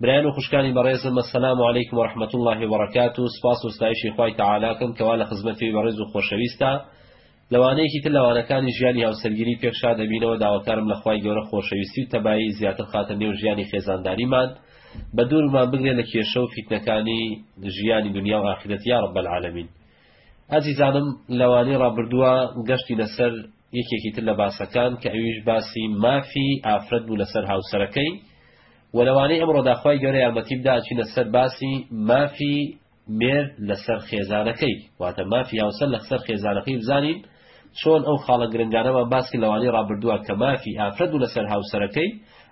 برایان و خوشکانی بەڕێزم السلام علیکم و رحمت اللە و بەڕەکاتو سپاس و ستایشی خوای تەعالاکەم کەوا لە خزمەت پێی بەڕێز و خۆشەویستا لە وانەیەکی تر لە وانەکانی ژیانی هاوسەرگیری پێک شاد ئەبینەوە داواکارم لە خوای گەورە خۆشەویستی و تەبایی زیاتر خاتە نێو ژیانی خێزانداریمان بە دوورمان بگرێ لە کێشە و فیتنەکانی ژیانی دنیا و ئاخرەت یا رب العالمین ئازیزانم لەوانی ڕابردووە گەشتی لەسەر یەکێکی تر لە باسەکان کە ئەویش باسی مافی ئافرەت بوو لەسەر هاوسەرەکەی و لەوانەی ئەمڕۆدا خوای گەورە یارمەتی بدا ئەچینە سەر باسی مافی مێرد لەسەر خێزانەکەی واتە مافی هاوسەر لەسەر خێزانەکەی بزانین چۆن ئەو خاڵە گرنگانەمان باسی لەوانەی ڕابردووە کە مافی ئافرەت بوو لەسەر هاوسەرەکەی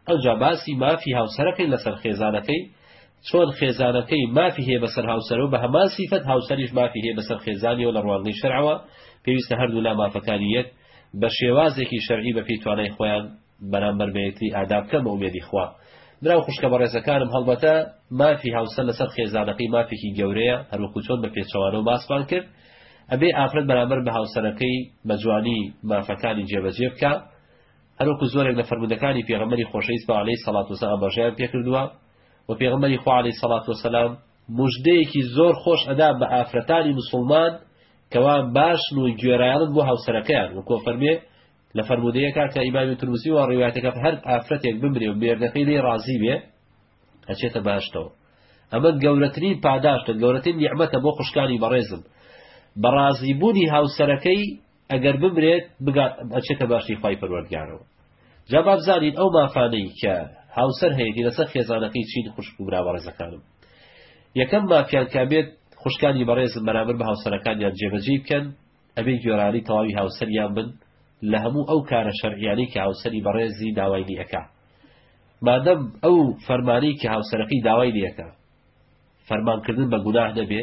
ئەوجا باسی مافی هاوسەرەکەی لەسەر خێزانەکەی چۆن خێزانەکەی مافی هەیە بەسەر هاوسەرەو بە هەمان سیفەت هاوسەریش مافی هەیە بەسەر خێزانیەوە لە ڕوانگەی شەرعەوە پێویستە هەردوولا مافەکانی یەک بە شێوازێکی شەرعی بەپێی توانای خۆیان بەرامبەر بە یەکتری ئادا بکەن بە ئومێدی خوا برا و خوشکە بەڕێزەکانم هەڵبەتە مافی هاوسەر لەسەر خێزانەکەی مافێکی گەورەیە هەروەکو چۆن بە پێچەوانە و باسمان کرد ئەبێ ئافرەت بەرامبەر بە هاوسەرەکەی بە جوانی مافەکانی جێبەجێ بکە هەروەکو زۆرێک لە فەرمودەکانی پێغەمەری خۆشەویست بە عەلەی سەڵات وسە ئاماژەیان پێکردووە وە پێغەمبەری خوا علیە سەڵات وسلام مژدەیەکی زۆر خۆش ئەدا بە ئافرەتانی مسلمان کەوا باشن و گوێرایڵن بۆ هاوسەرەکەیان وەکۆ فەرمێ لە فەرمودەیەکە کە ئیمامی ترمسی و ڕواتەکە هەر ئافرەتێک بمرێ و مێردەکەی لێ ڕازی بێ ئەچێتە باشتەوە ئەمە گەورەترین پاداشتە گەورەترین نیعممەتە بۆ خوشکانی بەڕێزم بەڕازیبوونی هاوسەرەکەی ئەگەر بمرێت بگات ئەچێتە باشی خوای پەروەردگارەوە جا با بزانین ئەو مافانەی کە هاوسەر هەیەی لەسەر خێزانەکەی چین خوشک و برا بەڕێزەکانم یەکەم مافیان کا بێت خوشکانی بەڕێزم بەرامبەر بە هاوسەرەکانیان جێبەجێ بکەن ئەبێ گوێرانی تەواوی هاوسەریان بن لە هەموو ئەو کارە شەرعیانی کە هاوسری بەڕێزی داوای لەکە مادەم ئەو فەرمانی کە هاوسەرەکەی داوای لەکە فەرمانکردن بە گوناه نەبێ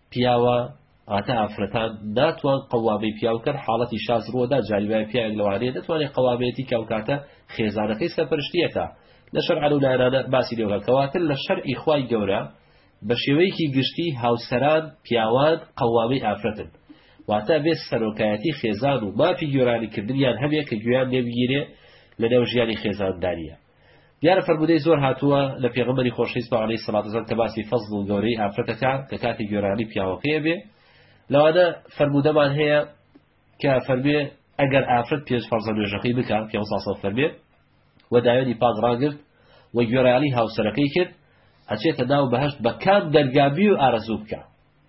پیاوە ئاتا ئافرەتان ناتوان قەوامەی پیاو کەن حاڵەتی شاز ڕوەدا جاری وایە پیاوێک لەوانەیە نەتوانێت قەوامەیەتی کە ئەوکاتە خێزانەکەی سەرپەرشتیەکە لە شەرعا لەو لایەنانە باسی لێوە کەواتر لە شەرعی خوای گەورە بە شێوەیەکی گشتی هاوسەران پیاوان قەوامەی ئافرەتن واتە بێت سەرۆکایەتی خێزان و مافی گۆرانیکردنیان هەبێ کە گویان لێبگیرێ لەنێو ژیانی خێزانداریە دیارە فەرموودەی زۆر هاتووە لە پێغەمبەری خۆشەویستمان عەلەیهی سڵات وسەلام کە باسی فەزڵ و گەورەی ئافرەتەکە کە کاتی گوێرانی پیاوەکەیە بێ لەوانە فەرموودەمان هەیە کە فەرمێ ئەگەر ئافرەت پێنج فەرزە نوێژەکەی بکە پێ ساسە فەرمێ و داوێنی پاک ڕاگرت و گوێرانی هاوسەرەکەی کرد ئەچێتە ناو بەهشت بە کام دەرگابی و ئارەزوو بکە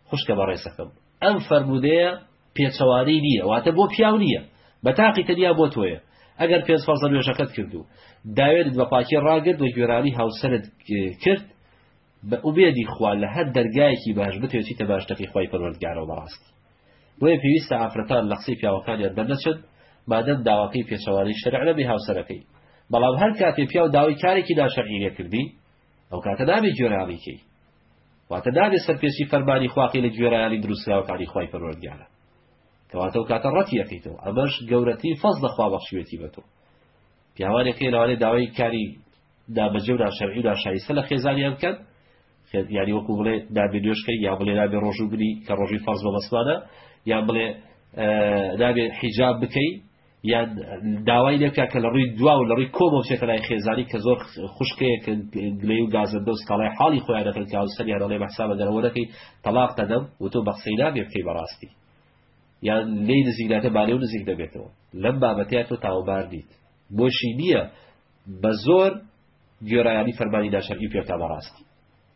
خوشکە بە ڕێسەکەم ئەم فەرموودەیە پێچەوانەی نییە واتە بۆ پیاو نییە بەتاقی تەنیا بۆ تۆیە ئەگەر پێنج فەرزە نوێژەکەت کرد و داوێنت بە پاکی ڕاگرت و گوێرانی هاوسەرت کرد بە ئومێدی خوا لە هەر دەرگایەکی باش بتێتی تە باشتەکەی خی پەروەردگارەوە بەڕاستی بۆیە پێویستە ئافرەتان لە قسەی پیاوەکانیان دەرنەچن مادەم داواکەی پێچەوانەی شەرع نەبێ هاوسەرەکەی بەڵام هەر کاتێ پیاو داوای کارێکی ناشەرعی لێکردی ئەو کاتە نابێ گوێرایەڵی کەی واتە نابێ سەرپێچی فەرمانی خواقی لە گوێرایەڵی دروستکراوەکانی خوای پەروەردگارە کەواتە و کاتە ڕەتیەکەیتەوە ئەمەش گەورەتی فەز لەخوا بەخشوێتی بە تۆ پیاوانێکی لەوانێ داوای کاری دابەجێ و ناشەرعی و ناشایستە لە خێزانیان بکەن یاری وەکو بڵێ دابێ نوێشکە یا بڵێ نابێ ڕۆژوو بنی کە ڕۆژی فەرز بە بەسمانە یا بڵێ نابێ حیجاب بکەی یان داوای لێ بکە کە لە ڕووی دوا و لە ڕووی کۆمەڵ بچێتە لای خێزانی کە زۆر خوشکەیە کە گلەی و گازەندە و سکاڵای حاڵی خۆیان دەکەن کە هاوسەریان دەڵێ بە حسابە گەرەوە دەکەی تەڵاق دەدەم و تۆ بە قسەی نابێ بکەی بەڕاستی یان لێی نزیک داتە بالێ و نزیک دەبێتەوە لەم بابەتەیە تۆ تاوبار نیت بۆشی نییە بە زۆر گوێڕایانی فەرمانی ناشەرعی پێتا بەڕاستی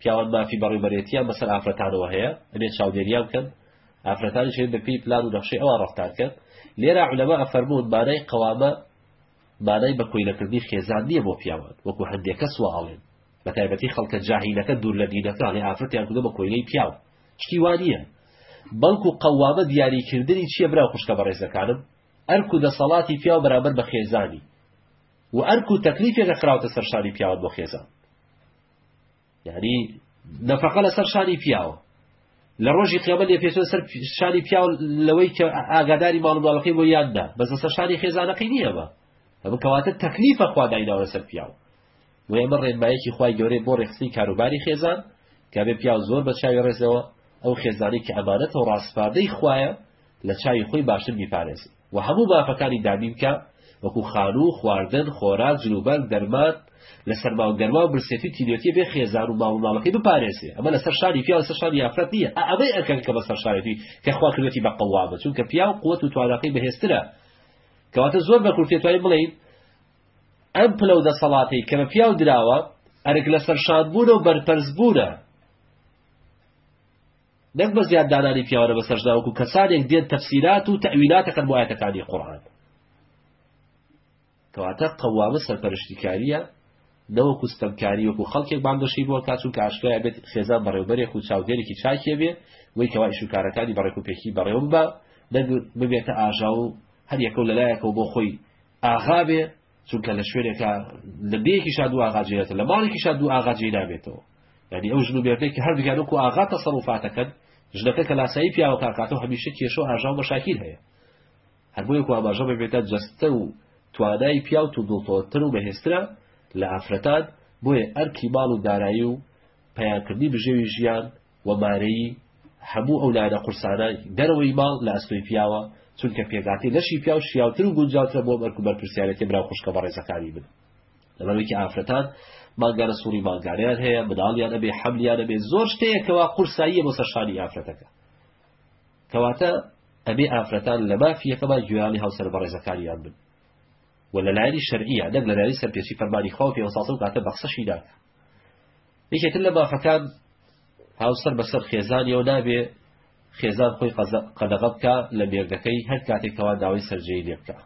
پیاوان مافی بەڕێوبەرێتییان بەسەر ئافرەتانەوە هەیە، ئەبێت چاودێرییان بکەن، ئافرەتانیش ئەبێت بەپێی پلان و نەخشەی ئەوان ڕەفتار بکەن. لێرە عولەما ئەفەرموون، مانای قەوامە مانای بە کۆیلەکردنی خێزان نییە بۆ پیاوان، وەکو هەندێک کەس وا ئەڵێن، بەتایبەتی خەڵکە جاهیلەکە دوور لە دینەکە، ئەڵێ ئافرەتیان کردووە بە کۆیلەی پیاو. شتی وا نییە. بەڵکو قەوامە دیاریکردنی چییە برا و خوشکە بەڕێزەکانم؟ ئەرک و دەسەڵاتی پیاو بەرامبەر بە خێزانی و ئەرک و تەکلیفێکە خراوەتە سەر شانی پیاوان بۆ خێزان. یعنی نەفەقە لەسەر شانی پیاوە لە ڕۆژی قیامەت لێ پێچوە سەر شانی پیاو لەوەی کە ئاگاداری ماڵباڵەکەی بۆ یاندا بەس لەسەر شانی خێزانەکەی نییە بە ئەمە کەواتە تەکلیفە خوا دایناوە لەسەر پیاو و ئێمە ڕێنمایەکی خی گەورەی بۆ ڕێخستنی کاروباری خێزان کە بێ پیاو زۆر بە چاوی ڕێزەوە ئەو خێزانی کە ئەمانەتەوە ڕاستپاردەی خویە لە چاوی خۆی باشتر بیپارێزی وە هەموو مافەکانی دابین بکە وەکو خانوو، خواردن، خۆراک، جلوبەرگ، دەرمان، لە سەرما و گەرما و برسێتی و تینوێتیە بێ خێزان و ماڵ و ماڵەکەی بپارێزێ ئەمە لەسەر شانی پیاو لەسەر شانی ئافرەت نیە ئا ئەمەی ئەکەن کە بەسەر شانێتی کە خوا کردوەتی بە قەوامە چونکە پیاو قوەت و تواناکەی بەهێزترە کەواتە زۆر بە کورتێ توانین بڵێین ئەم پلە و دەسەڵاتەی کە بە پیاو دراوە ئەرک لەسەر شان بوونە و بەرپەرز بوونە نەک بە زیاد دانانی پیاوانە بەسەرشدا وەکو کەسانێک دێن تەفسیرات و تەئویلات دەکەن بۆ ئایەتەکانی قورئان کەواتە قەوامە سەرپەرشتیکاریە نەوەکو ستەمکاری وەکو خەڵکێک بانگەشەی بۆ کات چونکە ئاشکرای بێت خێزان بەڕێوبەرێک و چاودێرێکی چاکێ بێ وەی کەوا ئیش و کارەکانی بەڕێک و پێکی بەڕێوم بە نەگ ببێتە ئاژا و هەر یەکە و لەلایەکەوە بۆ خۆی ئاغا بێ چونکە لە شوێنێکە لە دەیەکیشا دوو ئاغا جێتە لە ماڵێکیشا دوو ئاغا جێ نابێتەوە یعنی ئەو ژن و مێردێک کە هەردووگیان وەکو ئاغا تەسەڕوفاتەکەن ژنەکە کە لاسایی پیاوەکانکاتەوە هەمیشە کێشە و ئاژاو بە شاکیر هەیە هەر بۆیە کو ئاماژە بەبێتە جەستە و توانای پیاو و دڵتۆتر و بەهێسترە لە ئافرەتان بۆیە ئەرکی ماڵ و دارایی و پەیاکردنی بژێوی ژیان و مارەیی هەموو ئەو لایەنە قورسانە دەرەوەی ماڵ لە ئەستۆی پیاوە، چونکە پێکهاتەی لەشی پیاو شیاوتر و گونجاوترە بۆ ئەم ئەرک و بەرپرسیارێتیە برا و خوشکە بەڕێزەکانی من. لەبەرئەوەی کە ئافرەتان مانگانە سوڕی مانگانەیان هەیە، مناڵیان ئەبێ، حەملیان ئەبێ، زۆر شت هەیە کەوا قورساییە بۆ سەر شانی ئافرەتەکە. کەواتە ئەبێ ئافرەتان لە مافی یەکەما گوێیانی هاوسەرە بەڕێزەکانیان بن و لە لایەنی شەرعییە نەک لە لایەنی سەرپێچی فەرمانی خوا و پێغەمبەر سەڵسەڵەم کە ئافرەت بە قسەشی ناکا. یەکێتر لە مافەکان هاوسەر بەسەر خێزانیەوە نابێ خێزان خۆی قەدەغە بکە لە مێردەکەی هەر کاتێک کەوا داوای سەررجەی لێ بکە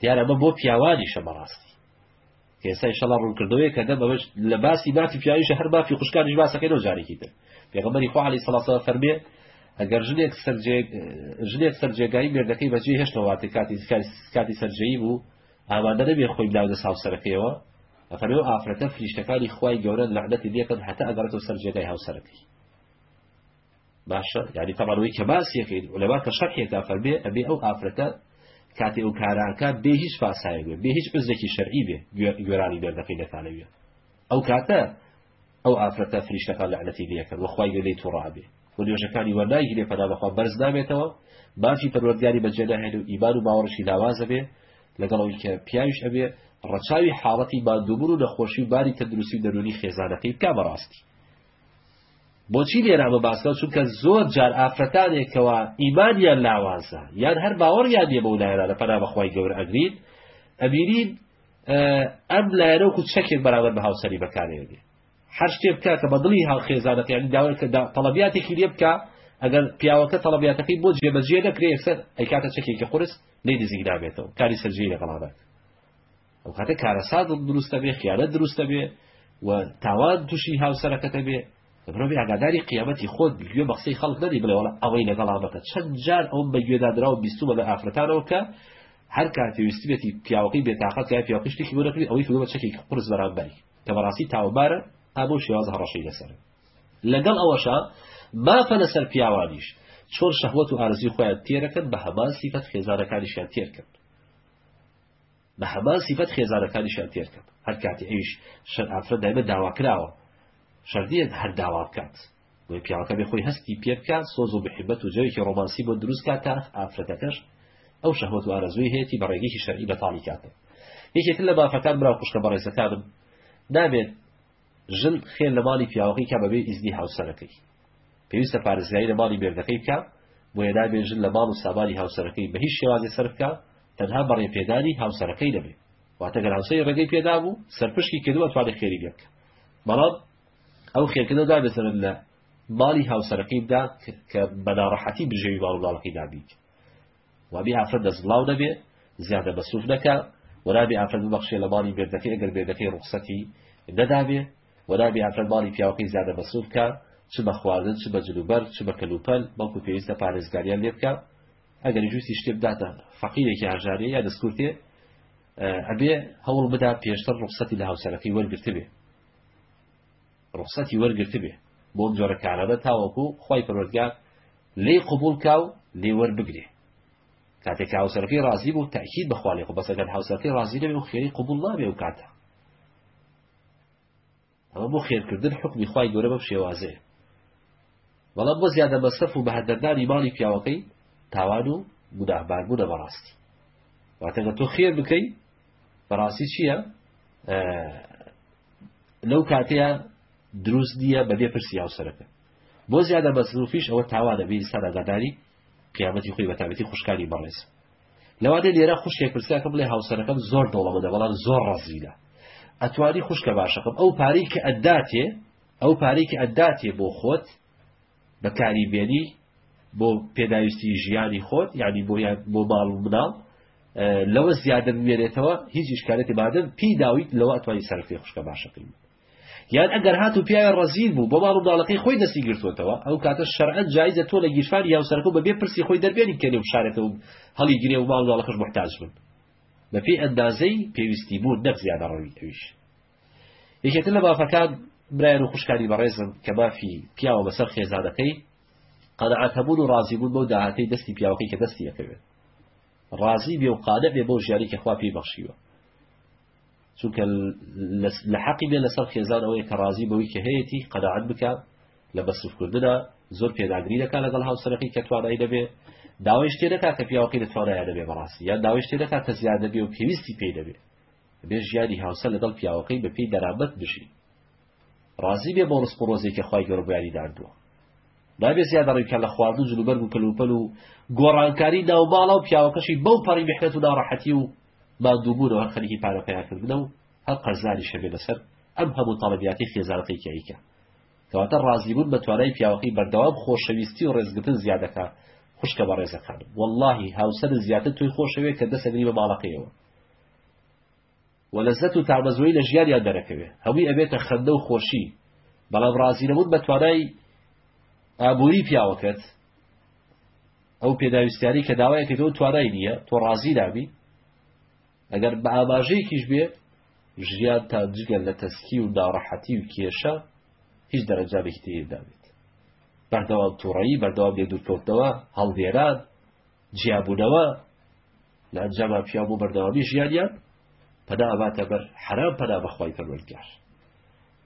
دیارە بە بۆ پیاوانیشە بەڕاستی ئێسای شەڵا ڕوونکردەوەی کە دەم ئەوەش لە باسی مافی پیاویش هەر مافی خوشکانیش باسەکەی لەو جارێکی تر پێغەمەری خوالی سەڵاسە فەرمێ ئەگەر ژنێک ژنێک سەررجێگای مێردەکەی بەجێ هێشتەوەاتێ کاتی کاتی سەررجەی بوو ئامادە نەبێ خۆی لاودە ساوسەرەکەیەوە ئەفەرمێ ئەو ئافرەتە فریشتەکانی خوای گەورە لەعنەتی لێ کەن هەتا ئەگەڕێتەوە سەر جێگای هاوسەرەکەی باشە یعنی تەبان ئەوەی کە باسیەکەین لەوا کە شەرحێکا فەرمێ ئەبێ ئەو ئافرەتە کاتی ئەو کاراکە بێ هیچ پاسایە بێ بێ هیچ عزێکی شەرعی بێ گوێرانی بێردەکەی دەکانەوێ ئەو کاتە ئەو ئافرەتە فریشتەکان لەعنەتی لێکەن وە خوای گەورە لێی توڕەئەبێ وە نوێژەکانی وەرناگیرێ پەنا بەخوا بەرز نابێتەوە مافی پەروەردگاری بەجێ ناهێنێ و ئیمان و باوەڕشی لاوازەبێ لەگەڵ ئەوی کە پیاویش ئەبێ ڕەچاوی حاڵەتی مادووبر و نەخۆشی و باری تەندروستی و دەرونی خێزانەکەی بکە بەڕاستی بۆچی لێرامە باسکە چونکە زۆر جار ئافرەتانێکەوە ئیمانیان لاوازە یان هەر باوەڕیان نیە بەو لایەنە پەنا بەخوای گەور ئەگرین ئەبینین ئەم لایەنە وەکو چەکێک بەرامبەر بە هاوسەری بەکارێنێ هەر شتێ بکە کە بە دڵی هاوخێزانەکە یعنی داوای کە تەڵەبیاتێکی لێ بکە ئەگەر پیاوەکە تەڵەبیاتەکەی بۆ جێبەجێ نەکرێ یەکسەر ئەیکاتە چەکێکی قرس لێ دزیک نابێتەوە کاری سەرجێ لەگەڵابێت ئەو کاتە کارەسات دروستە بێ خیانەت دروستە بێ و تاوان تووشی هاوسەرەکەتە بێ برۆ بێ ئاگاداری قیامەتی خۆت بی گوێ بە قسەی خەڵک نەدەی بڵێ وەڵا ئەوەی لەگەڵا مەکە چەند جار ئەوم بە گوێدادراو بیستومە لە ئافرەتانەوە کە هەر کات پێویستبێتی پیاوەکەی بێتاقەت کای پیاوەکەی شتێکی بۆ نەکردی ئەوەی کردوە چەکێکی قورس بەرامبەری کە بەڕاستی تاوەبارە ئابۆ شێواز هەڕەشەی لەسەر لەگەڵ ئەوەشە مافە لەسەر پیاوانیش چۆن شەهوەت و ئارزوی خۆیان تێرەکەن بە هەمان سیفەت خێزانەکانیشیان تێرکەن بە هەمان سیفەت خێزانەکانیشیان تێر کرد، هەر کاتی ئەویش شەر ئافرەت دایمە داوا کراوە، شەر نییە هەر داوا بکات، بۆیە پیاوەکە بێ خۆی هەستی پێ بکات، سۆز و محیبەت و جەوێکی ڕۆمانسی بۆ دروست کات تا ئافرەتەکەش ئەو شەهوەت و ئارەزووی هەیەتی بە ڕێگەیەکی شەرعی بەتاڵی کاتەوە. یەکێکن لە مافەکان برا و خوشکە بەڕێزەکانم، نابێت ژن خێر لە ماڵی پیاوەکەی کا بەبێ ئیزنی هاوسەرەکەی. پێویستە پارێزگاری لە ماڵی مێردەکەی بکا، بۆیە نابێ ژن لە ماڵ و سامانی هاوسەرەکەی بە هیچ شێوازێ سەرف کا، تەنها بە ڕێ پێدانی هاوسەرەکەی نەبێ. واتە گەر هاوسەری ڕێگەی پێ دابوو، سەرپشکی کردوو ئەتوانێ خێری لێ بکا. بەڵام ئەو خێرکردنە نابێ زەرەر لە ماڵی هاوسەرەکەی بدا کە بە ناڕەحەتی بژێوی ماڵ و ماڵەکەی دابیت. وابێ ئافرەت دەست بڵاو نەبێ زیادە مەسروف نەکا و نابێ ئافرەت ببەخشێ لە ماڵی مێردەکەی ئەگەر مێردەکەی ڕوخسەتی نەدابێ و نابێ ئافرەت ماڵی پیاوەکەی زیادە مەسروف کا چ بە خواردن چ بە جلوبەر چ بە کەلوپەل بەڵکو پێویستە پارێزگاریان لێ بکا ئەگەر جوستی شتێ بداتە فەقیرێکی هاژارێ یا دەستکورتێ ئەبێ هەوڵ بدا پێشتر ڕوخسەتی لە هاوسەرەکەی وەرگرتبێ ڕوخسەتی وەرگرتبێ بۆم جۆرە کارانە تاوەکو خی پەروەگار لێی قبوڵ کا و لێی وەربگرێ. کاتێک کە هاوسەرەکەی ڕازی بوو تاکید بە خوا لێ خۆ بەس ئەگەر هاوسەرەکەی ڕازی نەبێ و خێری قبوڵ نابێ و کاتە. ئەمە بۆ خێرکردن حکمی خوای گەورە بەم شێوازەیە. بەڵام بۆ زیادە مەسرف و بەهەدەردانی ماڵی پیاوەکەی تاوان و گوناهبار بوونە بەڕاستی. واتەگە تۆ خێر بکەی بەڕاستی چییە؟ لەو کاتەیە دروست نییە بەبێ پرسی هاوسەرەکە بۆ زیادە مەسروفیش ئەوە تاوانە میرسان ئاگاداری قیامەتی خۆی بەتابەتی خوشکانی بەڕێز لەوادەی لێرە خوشکێک پرسیاکە بڵێ هاوسەرەکەم زۆر دەوڵەمەدە بەڵام زۆر ڕەزیلە ئەتوانی خوشکە باشەکەم ئەو پارەی کە ئەداتێ ئەو پارەی کە ئەداتێ بۆ خۆت بەکاری بێنی بۆ پێداویستی ژیانی خۆت یعنی بۆ یان بۆ باڵ و مناڵ لەوە زیادە بمێنێتەوە هیچ ئشکالێتی بادن پێی داویت لەوە ئەتوانی سەرفی خوشکە باشەکەی یان ئەگەر هات و پیاوێ ڕەزیل بوو بۆ ماڵ و مناڵەکەی خۆی دەستی گرتووەتەوە، ئەو کاتە شەرعەن جایزە تۆ لە گیرفانی هاوسەرەکە و بە بێ پرسی خۆی دەربێنیت کە نێو فشارێتە و هەڵیگرێ و ماڵ و مناڵەکەش موحتاج بن بە پێی ئەندازەی پێویستی بوون نەک زیادەڕەوی ئەویش. یەکێتر لە مافەکان برایان و خوشکانی بەڕێزم کە مافی پیاوە بەسەر خێزانەکەی قەنەعات هەبوون و ڕازی بوون بەو داهاتەی دەستی پیاوەکەی کە دەستی ئەکەوێت ڕازی بێ و قانە بێ بەو ژیانی کە خوا پێی بەخشیوە چونکە لە حەقی بێ لەسەر خێزان ئەوەیە کە ڕازی بەوەی کە هەیەی قەداعەت بکە لە بەسفکردنا زۆر پێداگری دەکات لەگەڵ هاوسەرەکەی کە توانای دەبێ داوای شتێ دەکا کە پیاوەکەی لە توانایە دەبێ بەڕاستی یا داوای شتێ دەکات کە زیاد دەبێ و پێویستی پێی دەبێ بێ ژیانی هاوسەر لەگەڵ پیاوەکەی بەپی دەرامەت بژی ڕازی بێ بۆ ڕسپ ڕۆزێکە خی گەوربیانی داردووە نابێ زیاد دەڕیکە لە خوارد و جلوبەر و کەلوپەل و گۆڕانکاری ناوباڵا و پیاوەکەشی بەو پەڕی بحرێت و ناڕەحەتی و ماندووبوونەوە خەریکی پارە پەیاکردنە و هەم قەرزاریش هەبێ لەسەر ئەم هەموو تەڵەبیاتەی خێزانەکەی کە ئەیکا. کەواتە ڕازیبوون بە توانای پیاوەکەی بەردەوام خۆشەویستی و ڕێزگرتن زیا دەکا، خوشکە بەڕێزەکانم، وەڵڵاهی هاوسەرت زیاتر تۆی خۆشەوێ کە دەست ئەگری بە ماڵەکەیەوە و لەزەت و تامەزۆی لە ژیانیان دەرەکەوێ، هەمووی ئەبێتە خەندە و خۆشی، بەڵام ڕازینەبوون بە توانای ئابووری پیاوەکەت، ئەو پێداویستیانەی کە داوای کردەوە و توانای نییە تۆ ڕازی نابی ئەگەر بە ئاماژەیەکیش بێ ژیان تا جگە لە تەسکی و داڕەحەتی و کێشە هیچ دەرەجامێکی تێدابێت بەردەوام تووڕەیی بەردەوام لێ دوورکەوتنەوە هەڵدێران جیابوونەوە لە ئەنجاما پیا بۆ بەردەوامی ژیانیان پەدا ئەباتە بەر حرام پەدا بەخوای پەروەردگار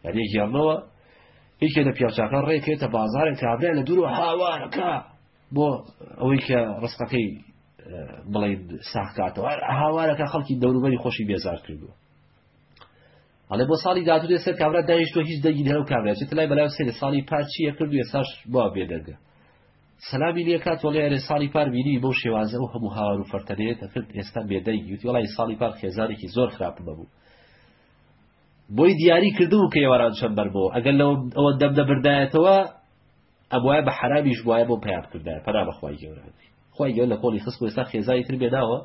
لە رێی گێڕنەوە یەکێ لە پیاوچاکان ڕێ کەێتە بازارێک کابرای لە دوورەوە هاوارەکە بۆ ئەوەی کە ڕستەکەی بڵین ساکاتەوە هاوارەکە خەڵکی دەوروبەری خۆشی بێزار کردووە ئەڵێ بۆ ساڵی دااتێ سەر کابرا داهشتۆ هیچ دەگی هەرو کابراێت لای بەلاو سێ ساڵی پارچیە کرد و ساش بۆ بێدەگە سەلامی لەکات وڵێ ئەرێ ساڵی پار بینی بۆ شێوازە و هەموو هاوار و فەرتەنێت دەکرد ئێستا بێدەی یوتی وڵی ساڵی پار خێزارێکی زۆر خراپمە بوو بۆی دیاری کردبوو کە ئێواران چەند بەر بۆ ئەگەر لە ئەوە دەم دەبردایەتەوە ئەبواە بە حرامیش بواە بۆ پیا بکردای پەنا بەخوای گەورەبی خی گەۆ لە کۆڵی خست ئێستا خێزای تر بێناوە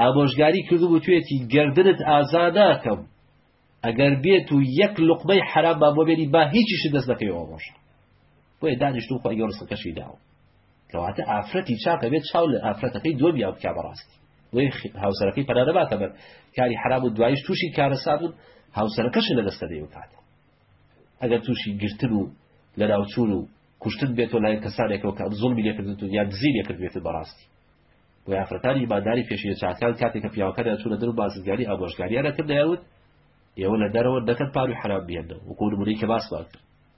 ئامۆژگاری کردبوو توێتی گردنت ئازا ناکەم ئەگەر بێت و یەک لقمەی حرام با بۆ بێنی با هیچیش دەست دەکەی ئەوڕۆژە بۆیە دانیشتوو خوای گەورە ڕزقەکەشی داوە کەواتە ئافرەتی چاکە بێت چاو لە ئافرەتەکەی دووەمیان بکا بەڕاستی بۆی هاوسەرەکەی پەنا نەباتە بەر کاری حرام و دوایش تووشی کارەسات بوون هاوسەرەکەشی لە دەستە دەی بکات ئەگەر تووشی گرتن و لە ناوچوون و کوشتن بێتەوە لای کەسانێکەوە کە ئەم زڵمی لێکردن و یا دزی لێکردێت بەڕاستی و یافرەتانی ماداری پێشە چاکان کاتێکە پیاوەکەیان چوونە دەر و بازرگانی ئامۆژگاریانە کرد دەیاوت ئێوە لە دەرەوە دەکەن پار و حرام بێنەوە وکۆرمونەی کە باسمان کرد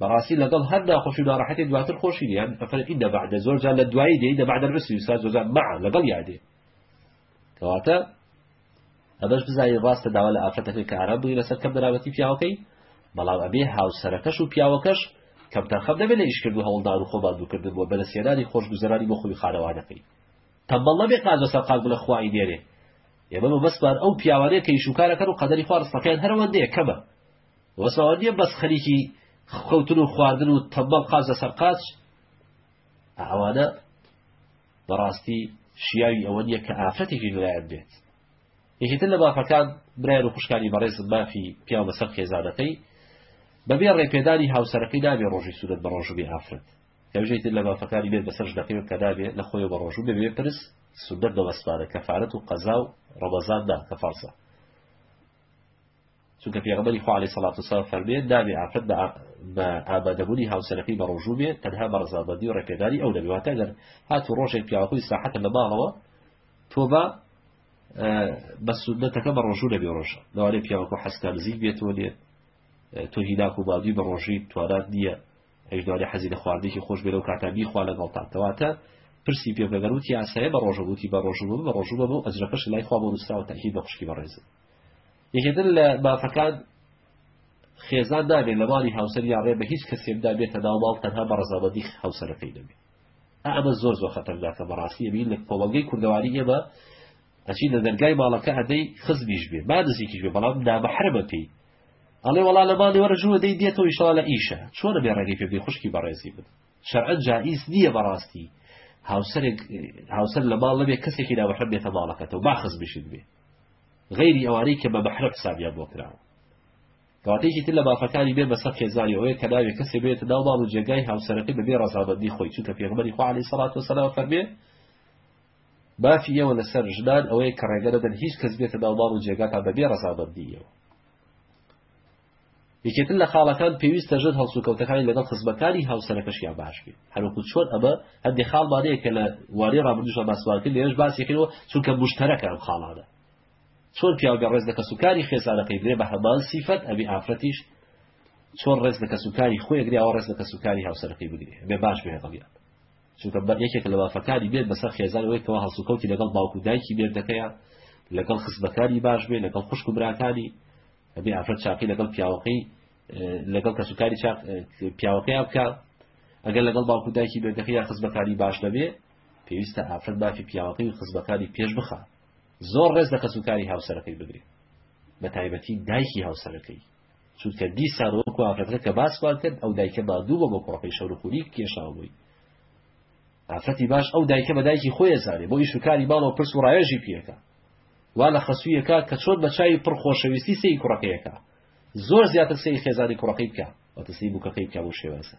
بەڕاستی لەگەڵ هەر ناخۆشی و ناڕەحەتێ دواتر خۆشی دێ یان فەفەر ئینە بەعدە زۆر جار لە دوایی دێ ئینە بەعدە العسر یسرا زۆر جار مع لەگەڵ یا دێ کەواتە ئەمەش بزانین ڕاستە داوا لە ئافرەتەکەی کە ئارام بووی لەسەر کەم دەرامەتی پیاوەکەی بەڵام ئەبێ هاوسەرەکەش و پیاوەکەش کەمتان خەم نەبێت لە ئیشکرد و هەوڵدان و خۆمان دووکردن بۆ بەدەستێنانی خۆشگوزەرانی بۆ خۆی خانەوادەکەی تەمبەڵ نەبێ قاز بەسەر قاز بڵێ خوای دێنێ ئێمە بەمەسمان ئەو پیاوانەیە کە ئیشوکارەکەن و قەدەری خوا ڕستەکەیان هەرەوەندەیە کەمە بەس ئەوە نیە بەس خەریکی خوکەوتن و خواردن و تەمبەڵ قاچ لەسەر قاچ ئەوانە بەڕاستی شیاوی ئەوە نیە کە ئافرەتێکی لەلایەن بێت یەکێتر لە مافەکان برایان و خوشکانی بەڕێز مافی پیاو بەسەر خێزانەکەی بەبێ ڕێپێدانی هاوسەرەکەی نابێ ڕۆژی سوودت بە ڕۆژبی ئافرەت کەژێت لە مافەکانی بێت بەسەر ژنەکەی کە نابێ لە خۆی بە ڕۆژوو بێ بێ پرس سودەت بە بەسمانە کەفاەت و قەزا و ڕەبەزان دا کە فەرزە چونکە پێغەمبەری خوا عەلەیهی سەڵاتو سەلام فەرموێ نابێ ئافرەت بە بە ئامادەبوونی هاوسەرەکەی بەڕۆژوو بێ تەنها بە ڕەزامەندی و ڕێپێدانی ئەو دەبێ واتە گەر هاتو ڕۆژێک پیاوەکە ئیسراحەتە لە ماڵەوە تۆ بە بە سودەتەکە بە ڕۆژوو دەبێ ڕۆژە لەوانێ پیاوەکە حەستا نزیک بێتەوە لێ تۆ هیلاک و بادوی بە ڕۆژی توانات نییە ئەیش دوای حەزی لە خواردێکی خۆش بێ لەو کاتا بیخوا لەگەڵتان کەواتە پرسی پێگەگەروتی یاسایە بە ڕۆژە بوتی بە ڕۆژبوو بە ڕۆژبوو بە ئەجرەکەش لای خوا بۆ نووسراوە تاکی بە خوشکی بەڕێزم یەکێتر لە مافەکان خێزان نابێت لە ماڵی هاوسەر یا ڕێ بە هیچ کەسێکدا بێتە ناو ماڵ تەنها بە ڕزامەندی هاوسەرەکەی دەبێت ئەمە زۆر زۆر خەتەرناکە بەڕاستی ئەبین لە کۆمەلگەی کوردەواری ئێمە ئەچی لە دەرگای ماڵەکە ئەدەی خزمیش بێ با دزیکیش بێ بەڵام نامەحرمە پێی ئەڵێ وڵا لە ماڵی وەرە ژوە دەی دێتەوە ئیشڵا لە ئیشە چۆنە بێ ڕێگەی پێ خوشکی بەڕێزی بن شەرعەن جائیز نییە بەڕاستی هاوسەرێک هاوسەر لە ماڵ نەبێ کەسێکی نامەحرم بێتە ماڵەکەتەوە با خزمیشت بێ غەیری ئەوانەی کە بە مەحرەم حسابیان بۆ کراوە کەواتە یەکێتی لە مافەکانی بێ بەسەر خێزانی ئەوەیە کە ناوێ کەسێ بێتە ناو ماڵ و جێگای هاوسەرەکەی بەبێ ڕەزامەندی خۆی چونکە پێغمبەری خوا عەلەیهی سەڵات وسەلام فەرمێ مافی ئێوە لەسەر ژنان ئەوەیە کە ڕێگە نەدەن هیچ کەس بێتە ناو ماڵ و جێگاتان بەبێ ڕەزامەندی ئێوە یەکێتر لە خاڵەکان پێویستە ژن هەڵسوکەوتەکانی لەگەڵ خزمەکانی هاوسەرەکەشیان باش بێت هەروەکو چۆن ئەمە هەندێک خاڵمان هەیە کە لە وانەی ڕابردووشمان باسمان کرد لێرەش باسی دەکەینەوە چونکە موشتەرەکە ئەم خاڵانە چۆن پیاوەکە ڕێز لە کەسوکاری خێزانەکەی گرێ بە هەمان سیفەت ئەبی ئافرەتیش چۆن ڕێز لە کەسوکاری خۆی گریاوە ڕێز لە کەسوکاری هاوسەرەکەی بگرێ بێ باش بێ دڵیان چونکە بە یەکێک لە مافەکانی بێت بەسەر خێزانەوەی کەەوە هەڵسوکەوتی لەگەڵ باوکو دایکی بێردەکەیە لەگەڵ خزمەکانی باش بێ لەگەڵ خوشک و براکانی ئەبێ ئافرەت چاکەی لەگەڵ پیاوەکەی لەگەڵ کەس و کاری چاک پیاوەکەی بکە ئەگەر لەگەڵ باوکو دایکی بێدەکە یا خزمەکانی باش نەبێ پێویستە ئافرەت مافی پیاوەکەی و خزمەکانی پێش بخە زۆر ڕێز لە کەس و کاری هاوسەرەکەی بگرێت بە تایبەتی دایکی هاوسەرەکەی چونکە دیسان وەکو ئافرەتەکە کە باسمان کرد ئەو دایکە مادووە بۆ کوڕەکەی شەورخوری کێشاوەی ئافرەتی باش ئەو دایکە بە دایکی خۆی ئەزانێ بۆ ئیش و کاری ماڵەوە پرس و ڕاوێژی پێکا وا لە خەسوی ئەکا کە چۆن بە چاوی پڕ خۆشەویستی سەی کوڕەکەی ئەکا زۆر زیاتر سەی خێزانی کوڕەکەی بکا واتە سەی بووکەکەی بکا بۆ شێوازە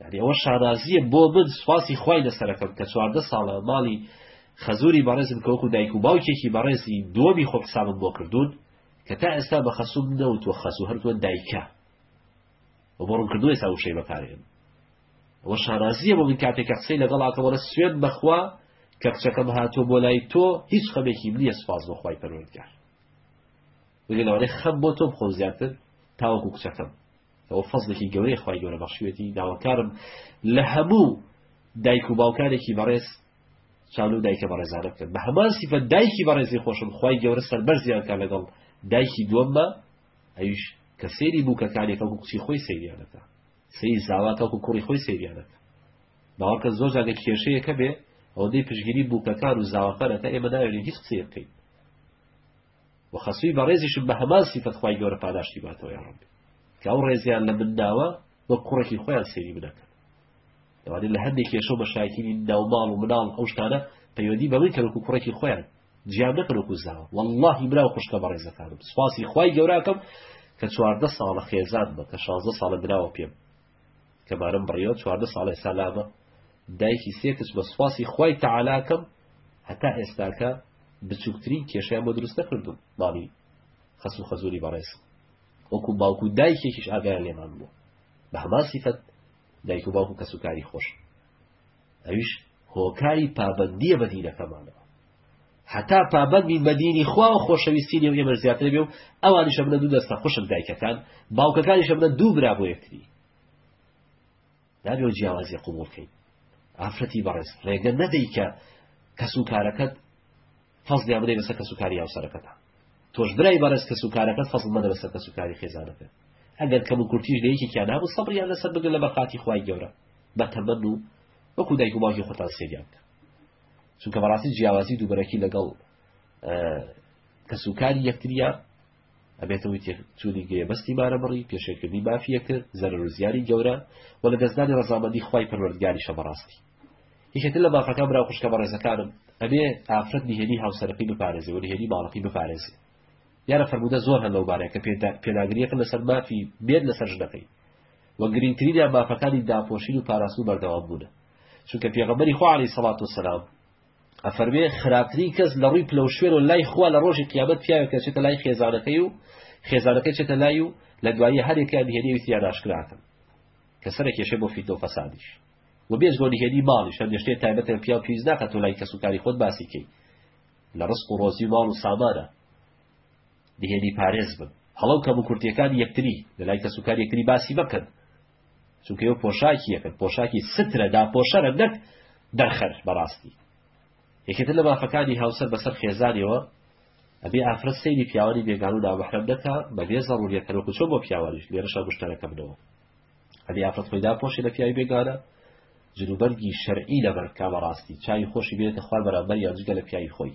یعنی ئەوە شانازییە بۆ من سوپاسی خوای لەسەرەکەم کە چواردە ساڵە ماڵی خەزوری بەڕێزم کە وەکو دایک و باوکێکی بەڕێزی دووەمی خۆم حسابم بۆ کردوون کە تا ئێستا بە خەسوم نەوتوە خەسو هەرتووە دایکە بۆ ڕوونکردوێ ساوشەی بەکارێن ئەوە شانازیە بۆ من کاتێک کە قسەی لەگەڵ ئاکەم وەڵە سوێن بەخوا کە کچەکەم هاتۆ بۆ لای تۆ هیچ خەمێکیم نییە سپاس بەخوای پەروەردگار وگە لەوانێ خەم بۆ تۆم خۆم زیاتر تاوەکو کچەکەم ئەوە فەزلێکی گەورەی خی گەورە بەخشوێتی داواکارم لە هەموو دایک و باوکارێکی بەڕێز چاو و دایکە بەڕێزانە بکەن بە هەمان سیفە دایکی بەڕێزی خۆشم خی گەورە سەربەرزیان کار لەگەڵ دایکی دووەممە ئەویش کە سێری بووکەکانی فەکو قچی خۆی سریانەکە سەیری ساوا تاکو کوڕی خۆی سەیریان ئەکا باوەڕکە زۆر جاگە کێشەیەک هەبێ ئەوەندەی پشگیری بووکەکان و زاواکان ئەکا ئێمە ناوێرین هیچ قسەیە بکەین و خەسوی بەڕێزیشم بە هەمان سیفەت خوای گەورە پاداشتی باتەوە یا ڕەبی کە ئەو ڕێزیان لە من داوە وە کوڕێکی خۆیان سەیری بنەکەن ئەوانێ لە هەندێک کێشە و مەشاکیری ناوماڵ و مناڵ ئەو شتانە پەیوەندی بە من کە وەکو کوڕێکی خۆیان جیان نەکەن وەکو زاوە واللهی برا و خوشکە بەڕێزەکانم سوپاسی خوای گەوراکەم کە چواردە ساڵە خێزان بە کە شازدە ساڵە دراوە پێم کەمانم بڕیەوە چواردە ساڵە ئێستا لامە دایکی سێ کچ بە سوپاسی خوای تەعالاکەم هەتا ئێستاکە بچووکترین کێشیان بۆ دروست نەکردوم ماڵی خەس و خەزوری بەڕێز وەکو باوکو و دایکێکیش ئاگایان لێمان بوو بە هەمان سیفەت دایک و باوکو کەسوکاری خۆش ئەویش هۆکاری پابەندیە بە دینەکەمانەوە هەتا پابەند بین بە دینی خوا و خۆشەویستی نێو ئێمە زیاتر بێ و ئەوانیشە بنە دوو دەستە خوشک دایکەکان باوکەکانیشە بنە دوو برا بۆ یەکتری نابێ و جیاوازی قوبوڵکەین ئافرەتی بەڕێز ڕێگە نەدەی کە کەس و کارەکەت فەزڵیان بدەی بەسەر کەسوکاری هاوسەرەکەتان تۆش برای بەڕێز کەسوکارەکەت فەزڵ مەدە بەسەر کەسوکاری خێزانەکەت ئەگەر کەم و کورتیش لە یەکێکیان هەبوو سەبریان لەسەر بگرن لە بەرقاتی خوای گەورە بە تەمەن و وەکو دایک و باوکی خۆتان سێریان بکە چونکە بەڕاستی جیاوازی دووبەرەکی لەگەڵ کەسوکاری یەکتریان ئەبێتەوەی تێکچوونی گرێبەستی مارەبڕی، پێشێلکردنی مافی یەکتر، زەرەر و زیانی گەورە و لەدەستدانی ڕەزامەندی خوای پەروەردگاریشە بەڕاستی. یەکێکن لە مافەکان برا و خوشکە بەڕێزەکانم، ئەبێ ئافرەت نهێنی هاوسەرەکەی بپارێزێ و نهێنی ماڵەکەی بپارێزێ. دیارە فەرموودە زۆر هەن لەو بارەیە کە پێداگرییەکن لەسەر مافی مێرد لەسەر ژنەکەی و گرنگترینیان مافەکانی داپۆشین و پاراستن و بەردەوامبوونە. چونکە پێغەمبەری خوا عەلەیهی سەڵات وسەلام ئەفەرموێ خراپترین کەس لە ڕووی پلە و شوێن و لای خوا لە ڕۆژی قیامەت پیاوێک کە چێتە لای خێزانەکەی و خێزانەکەی چێتە لای و لە دوایی هەرێکیان نهێنی و تیان ئاشکراکەن کە سەرە کێشەی بۆ فیتنە و فەسادیش و بێز بۆ نهێنی ماڵیش هەندێ شتێ تایبەتە پیا و پێویست ناکات و لای کەس و کاری خۆت باسی کەی لە ڕسق و ڕۆزی و ماڵ و سامانە نهێنی پارێز بن هەڵەو کەم و کورتەکان یەکتری لە لای کەس و کار یەکتری باسی بکەن چونکە ئێوە پۆشاکی یەکن پۆشاکی سترە داپۆشەرە نەک دەرخەر بەڕاستی یەکێتر لە مافەکانی هاوسەر بەسەر خێزانیەوە ئەبێ ئافرەت سەیری پیاوانی بێگان و ناوەحرەم دەکا بەبێ زەڕوریە کەرۆکو چۆ بۆ پیاوانیش لێرەشا گشتەرەکە بنەوە ئەبێ ئافرەت خۆی داپۆشی لە پیاوی بێگانە جلوبەرگی شەرعی لەبەرکا بەڕاستی چاوی خۆشی بێتە خوار بەرامبەر یان جگە لە پیاوی خۆی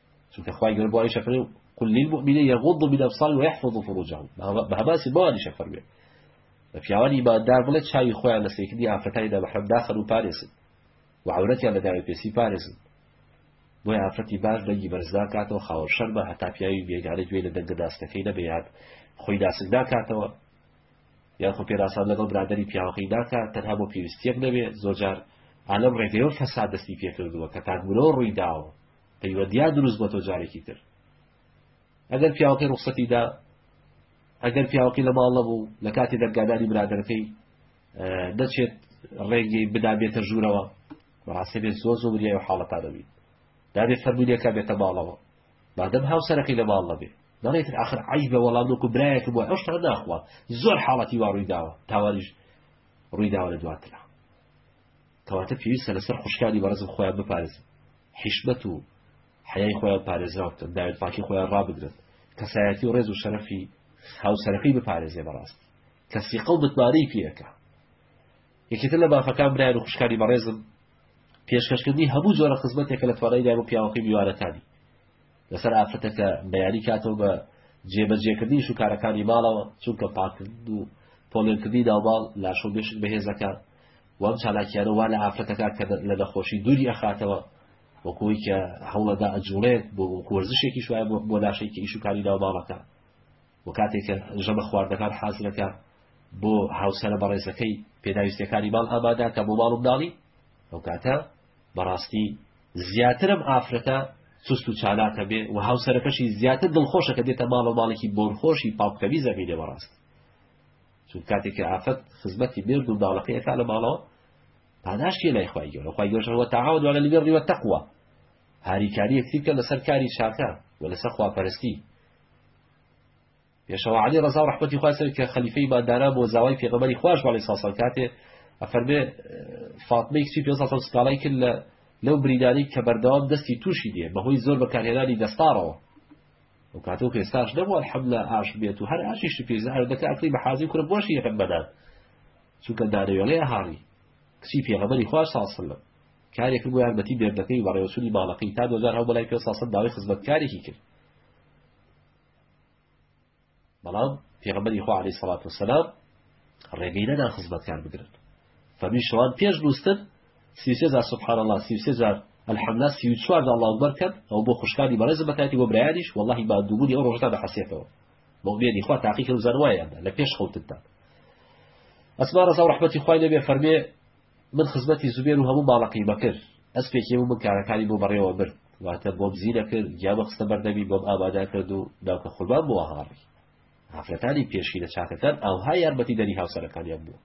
چونکە خوای گەورە بۆ عائشە فەرمی قل للمؤمنین یغضوا من ابصارهم ويحفظوا فروجهم بە هەماسی بۆانیشە فەرمێ بە پیاوانی ئیماندار بڵێ چاوی خۆیان لە سێکردی ئافرەتانی نامەحرەم داخەن و پارێزن و عورەتیان لە داوی پێسی پارێزن بۆی ئافرەتی باش دەنگی بەرزداکاتەوە خاوە شەرمە هەتا پیاوی بێگانە گوێ لە دەنگە داستەکەی نەبێیان خۆی داسک ناکاتەوە یان خۆ پێراسان لەگەڵ برادری پیاوەکەی ناکات تەنها بۆ پێویستیەک نەبێ زۆجار ئالەم ڕێگەیەوە فەساد دەستی پێکردووە کە تاگورەوە ڕووی داوە پەیوەندیان دروست بۆتەوە جارێکی تر ئەگەر پیاوەکەی ڕوخسەتی دا ئەگەر پیاوەکەی لە ماڵ نەبوو لە کاتی دەرگادانی برادەرەکەی دەچێت ڕێگەی بدابێتە ژوورەوە بەڕاستە بێت زۆر زۆر وریای و حاڵەتا دەبیت دابێت فەرمونیەکە بێتە ماڵەوە بادەم هاوسەرەکەی لە ماڵ نەبێت دەڵێت ئاخر عیش بە وەڵام وەکو برایەکە بۆ ئەو شتان ناخوا زۆر حاڵەتی وا ڕووی داوە تاوانیش ڕووی داوە لە دواترا کەواتە پێویستە لەسەر خوشکانی بەڕێزم خۆیان بپارێزن حیشمەت و حەیای خۆیان پارێزراو بکەن داوێن پاکی خۆیان ڕابگرن کەسایەتی و ڕێز و شەرەفی هاوسەرەکەی بپارێزێ بەڕاست کە سیقە و متمانەی پێەکە یەکێتە لە مافەکان برایان و خوشکانی بەڕێزم پێشکەشکردنی هەموو جۆرە خزمەتێکە لە توانای دای بۆ پیاوەکەی میوانەکانی لەسەر ئافرەتە کە بەیانی کاتەوە بە جێبەجێکردنی شوکارەکانی ماڵەوە چونکە پاکردن و پۆلێنکردنی ناوماڵ لاشە و مێشک بەهێزەکە وام چالاکیانە وا لە ئافرەتەکە کە لە نەخۆشی دووری ئەخاتەوە وەکوی کە هەوڵەدا ئەجوڵێت بۆ وەرزشێکی شوایە بۆ لاشەی کە ئیشوکاری ناوماڵەکە و کاتێک کە ژەمە خواردەکان حازرەکە بۆ هاوسرە بەڕێزەکەی پێداویستەکانی ماڵ ئاماداکە بۆ ماڵ و مناڵی ئەو کاتە بەڕاستی زیاتر ئەم ئافرەتە چوست و چالاکە بێ و هاوسەرەکەشی زیاتر دڵخۆشە کە دێتە ماڵەوە ماڵێکی بۆنخۆشی پاککەوی زەمینێ بەڕاست چون کاتێک کە ئافرەت خزمەتی مێرد و ماڵەکەی ئەکا لە ماڵەوە پاداشتی لای خوای گەورە خوای گەورەش هەوە تەعاون علی البر والتقوى هاریکاری یەکتری بکەن لەسەر کاری چاکە و لەسەر خواپەرستی پێشەوا عەلی ڕەزا و ڕەحمەتی خوای سەر کە خەلیفەی مادارا بۆ زاوای پێغەمبەری خواش بەڵێ ساسان کاتێ ئەفەرمێ فاتمەی کچی پێ ساسان سکاڵای کرد لە لەو بریداری کە بەردەوام دەستی تووشی دێ بەهۆی زۆر بەکارهێنانی دەستارەوە و کاتەوە پێستاش نەبووە حەملە ئاش بێت و هەر ئاشیشتی پێزە ئەردەکە ئەکری بە حازی کورە بۆشی یەکەم بەدان چونکە دانەوێڵەیە هاڕی کچی پێغەمەری خوار ساسلم کارێک بۆ یارمەتی بێردەکەی بەڕێوەچووی باڵەکەی تا دۆزار هەو بەلای پێ ساسە داوای خزمەتکارێکی کرد بەڵام پێغەمبەری خوا عەلەیهی سەڵات وسەلام ڕێگەی نەدا خزمەتکار بگرن فەرمی شەوان پێش نووستن سی سێزار سبحان الله سی سێزار الحمد سی و چوار الله اکبر کەن ئەو بۆ خوشکانی بەڕێز بەکاتی بۆ برایانیش واللهی با دووبوونی ئەو ڕۆژتان دەحەسێتەوە بۆ بێنی خوا تاقی کە وزانوایاندا لە پێش خەوتنتان ئەسما ڕزا و ڕحمەتی خوای لەبێ فەرمێ من خزمەتی زوبێر و هەموو ماڵەکەیمە کرد، ئەسپێکی بوو من کارەکانی بۆ بەڕێوە برد، واتە بۆم زینە کرد، گیانمە خستە بەردەمی، بۆم ئامادە کرد و ناوکە خورمام بۆ هاڕی. ئافرەتانی پێشینە چاکەکان ئاوها یارمەتیدەری هاوسەرەکانیان بوون.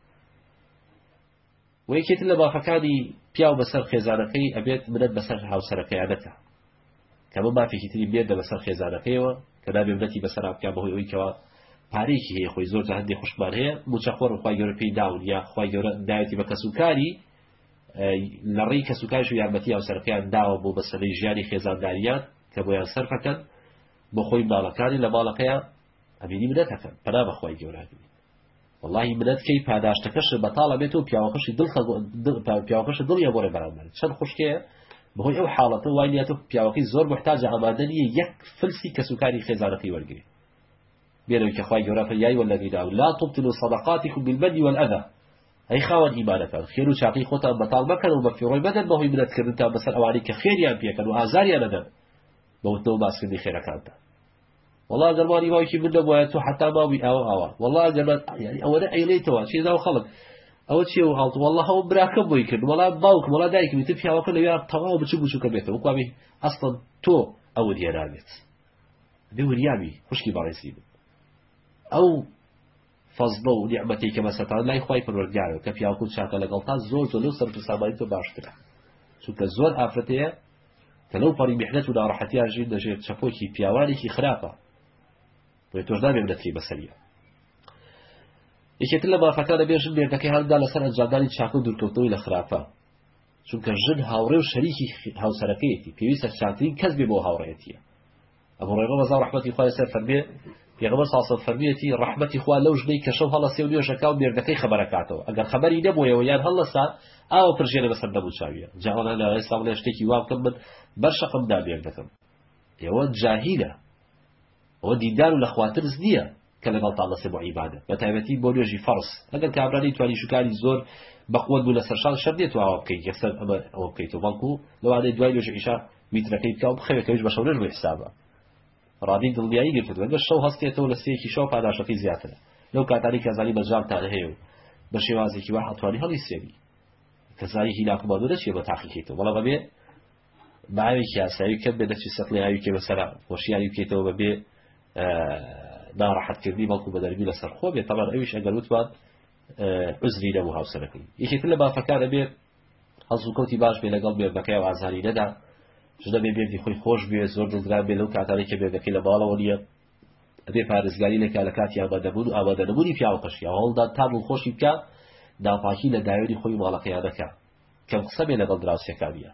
وە یەکێتی لە مافەکانی پیاو بەسەر خێزانەکەی ئەبێت منەت بەسەر هاوسەرەکەیانەکا. کەمە مافێکی تری مێردە بەسەر خێزانەکەیەوە کە نابێ منەتی بەسەرا بکا بەهۆی ئەوەی کەوا پارەیەکی هەیە خۆی زۆر جار هەندێک خوشکمان هەیە موچەخۆرن خوای گەورە پێی داون یا خوای گەورە دایەتی بە کەسوکاری لە ڕێی کەسوکاش و یارمەتی هاوسەرەکەیان داوە بۆ بەسەرەی ژیانی خێزانداریان کە بۆیان سەرفەکەن بۆ خۆی ماڵەکانی لە ماڵەکەیان ئەبینی منەتەکەن پەنا بەخوای گەورە بێت وەڵاهی منەت کەی پاداشتەکەش بەتاڵە بێت و پیاوەکەشی دڵ پیاوەکەش دڵی ئەبۆرە بەرامبەر چەند خوشکەیە بەهۆی ئەو حاڵەتە وای نیە تۆ پیاوەکەی زۆر محتاجە ئامادە نیە یەک فلسی کەسوکاری خێزانەکەی وەرگری بێنەوەی کەخوای گەورە فەریایی والذین ئامنوا لا تبطلوا صدقاتکم بالمن والأذى ئەی خاوەن ئیمانەکان خێر و چاکەی خۆتان بەتاڵ مەکەن و بەفیڕۆی مەدەن بەهۆی منەتکردنتان بەسەر ئەوانەی کە خێریان پێکەن و ئازاریان نەدەن بەوتنەوە باسکردنی خێرەکانتان وەڵا گەر ماڵی باوکی من نەبوایە تۆ حتا مابووی ئاوا ئاوا وەڵا گەر یعنی ئەوەنە ئەیڵێیتەوە چێ ناو خەڵک ئەوە چێ و هاڵت وەڵا هەوە براکە بۆی کرد وەڵا باوکم وەڵا دایکم تر پیاوەکە لەوێ تەواو بچوک بچووکە بێتەوە کوابی ئەسڵەن تۆ ئەوە دیێرابێت بێ وریابی خوشکی بەڕێسی بن ئەو فەزڵ و نیعمەتەی کە بەسەرتان لای خوای پەروەردگارەوە کە پیاوکوو چاکە لەگەڵتا زۆر زۆر لەو سەرت و سامانی تۆ باشترە چونکە زۆر ئافرەت هەیە کە لەو پەڕی میحنەت و ناڕەحەتیان ژین دەژێت چەپۆکی پیاوانێکی خراپە بۆ تۆش نابێ منەتکەی بەسەریە یەکێتر لە مافەکانە بێژن مێردەکەی هەمدا لەسەر ئەنجامدانی چاکە و دوورکەوتنەوەی لە خراپە چونکە ژن هاوڕێ و شەریکی هاوسەرەکەیەتی پێویستە چاکترین کەس بێ بۆ هاوڕێتیە ابو هريرە رضا و رحمتی خوای سەر فەرمێ پێغەمبەر صلی الله علیه و فەرمیەتی رحمتی خوا لەو ژنەی کە شەو هەڵەسێ و نوێژەکە و مێردەکەی خەبەرەکاتەوە ئەگەر خەبەری نەبوویەوە یان هەڵەسا ئاوە پرژێنە بەسەر دەموچاویە جاوەڵە لە ئێستا بڵێ شتێکی وا بکەم من بەر شەقم دا مێردەکەم ئێوە جاهیلە ئەوە دیندار و لە خواترس نییە کە لەگەڵتان دەسێ بۆ عیبادەت بە تایبەتی بۆ نوێژی فەڕز ئەگەر کابرا نەیتوانی شوکاری زۆر بە قوەت بوو لەسەر شان شەرت نیە تۆ ئاوا بکەی یەکسەر ئەمە ئەوە بکەیتەوە بەڵکو لەوانەیە دوای نوێژی عیشا ویترەکەی بکە و بخەوێت کەویش بە شەونەش بۆ حسابە ڕادی دڵنیایی گرتت وەگە شەو هەستێتەوە لە سێکی شەو پاداشەکەی زیاترە لەو کاتانی کەزانی بەجامتان هەیە و بە شێوازێکی وا هەتوانی هەڵی سێوی کەزاری هیلاکوبادو دەچێ بە تاقیکەیتەوە بەڵام ئەبێ باوێکی ئاسایی کەم بێ دەچی سەقلی ئاوی کێ بەسەرا خۆشیاری بکەیتەوە بەبێ ناڕەحەتکردنی بەڵکو بە دەربی لەسەر خۆ بێت تەمان ئەویش ئەگەر وتمان عزری نەبوو هاوسەرەکەی یەکێتر لە بافەکانە بێ هەڵسوکەوتی باش بێ لەگەڵ بێردەکەی و ئازاری نەدا ژدە بێ بێردی خۆی خۆش بێ زۆر دڵدرا بێ لەو کاتانێک کە بێردەکەی لە باڵەوە نیە ئەبێ پارێزگاری لەکە لە کاتی ئامادەبوون و ئامادەنەبوونی پیاوەکەشی هەوڵدا تا دڵخۆشی بکە داپاکی لە داوێنی خۆی ماڵەکەیانەکە کەم قسە بێ لەگەڵ دراوسێکانیا.